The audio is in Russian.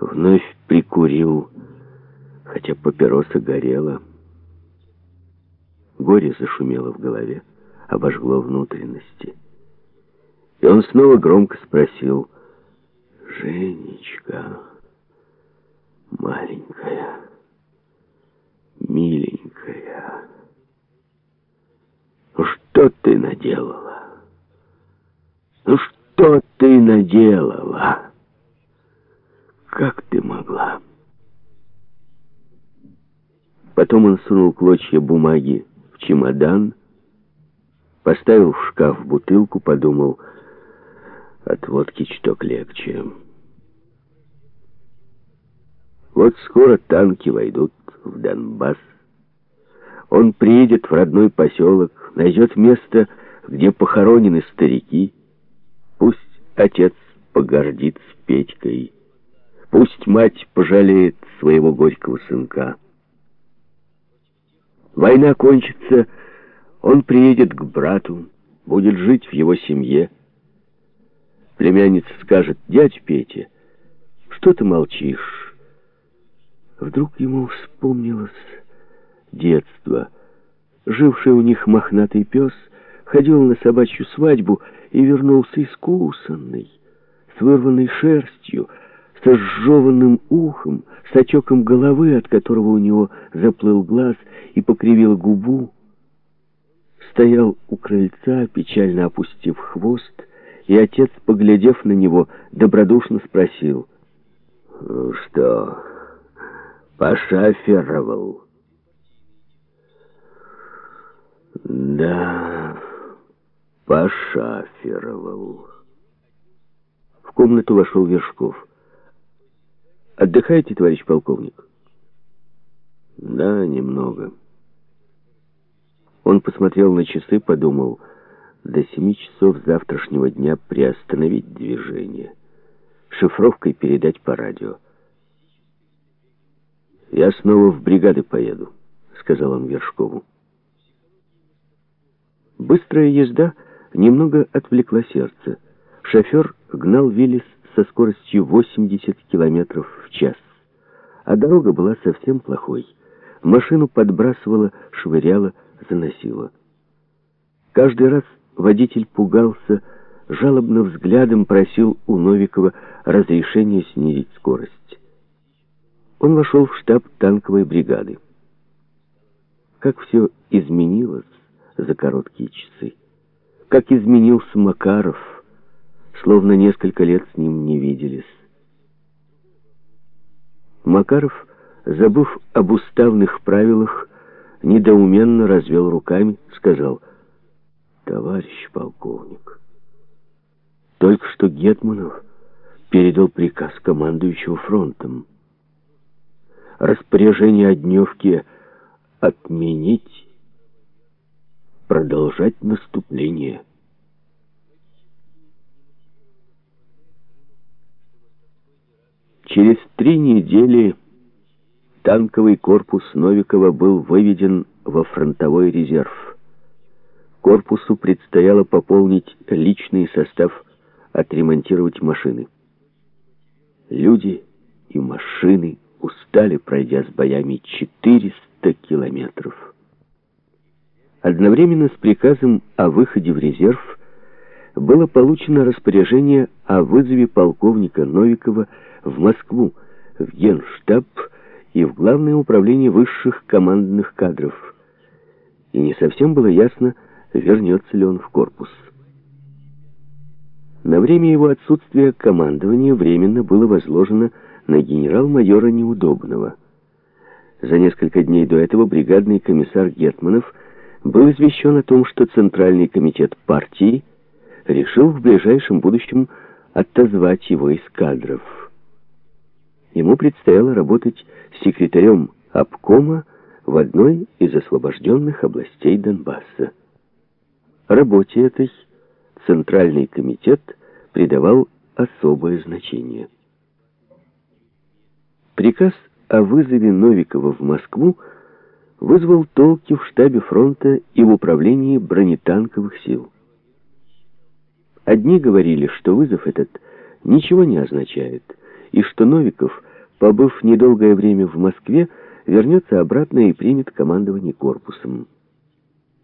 Вновь прикурил, хотя папироса горела. Горе зашумело в голове, обожгло внутренности. И он снова громко спросил, «Женечка, маленькая, миленькая, ну что ты наделала? Ну что ты наделала? Как ты могла?» Потом он сунул клочья бумаги в чемодан, поставил в шкаф бутылку, подумал, от водки чуток легче. Вот скоро танки войдут в Донбасс. Он приедет в родной поселок, найдет место, где похоронены старики. Пусть отец погордится Петькой, пусть мать пожалеет своего горького сынка. Война кончится, он приедет к брату, будет жить в его семье. Племянница скажет, дядь Петя, что ты молчишь? Вдруг ему вспомнилось детство. Живший у них мохнатый пес ходил на собачью свадьбу и вернулся искусанный, с вырванной шерстью, с сжеванным ухом, с отеком головы, от которого у него заплыл глаз и покривил губу. Стоял у крыльца, печально опустив хвост, и отец, поглядев на него, добродушно спросил, «Ну что, пошафировал?» «Да, пошафировал». В комнату вошел Вершков. Отдыхаете, товарищ полковник? Да, немного. Он посмотрел на часы, подумал, до семи часов завтрашнего дня приостановить движение. Шифровкой передать по радио. «Я снова в бригады поеду», — сказал он Вершкову. Быстрая езда немного отвлекла сердце. Шофер гнал Виллис со скоростью 80 км в час. А дорога была совсем плохой. Машину подбрасывало, швыряло, заносило. Каждый раз водитель пугался, жалобно взглядом просил у Новикова разрешения снизить скорость. Он вошел в штаб танковой бригады. Как все изменилось за короткие часы. Как изменился Макаров — словно несколько лет с ним не виделись. Макаров, забыв об уставных правилах, недоуменно развел руками, сказал, «Товарищ полковник, только что Гетманов передал приказ командующего фронтом. Распоряжение о дневке отменить, продолжать наступление». Через три недели танковый корпус Новикова был выведен во фронтовой резерв. Корпусу предстояло пополнить личный состав, отремонтировать машины. Люди и машины устали, пройдя с боями 400 километров. Одновременно с приказом о выходе в резерв было получено распоряжение о вызове полковника Новикова в Москву, в Генштаб и в Главное управление высших командных кадров. И не совсем было ясно, вернется ли он в корпус. На время его отсутствия командование временно было возложено на генерал-майора Неудобного. За несколько дней до этого бригадный комиссар Гетманов был извещен о том, что Центральный комитет партии решил в ближайшем будущем отозвать его из кадров. Ему предстояло работать секретарем обкома в одной из освобожденных областей Донбасса. Работе этой Центральный комитет придавал особое значение. Приказ о вызове Новикова в Москву вызвал толки в штабе фронта и в управлении бронетанковых сил. Одни говорили, что вызов этот ничего не означает – и что Новиков, побыв недолгое время в Москве, вернется обратно и примет командование корпусом.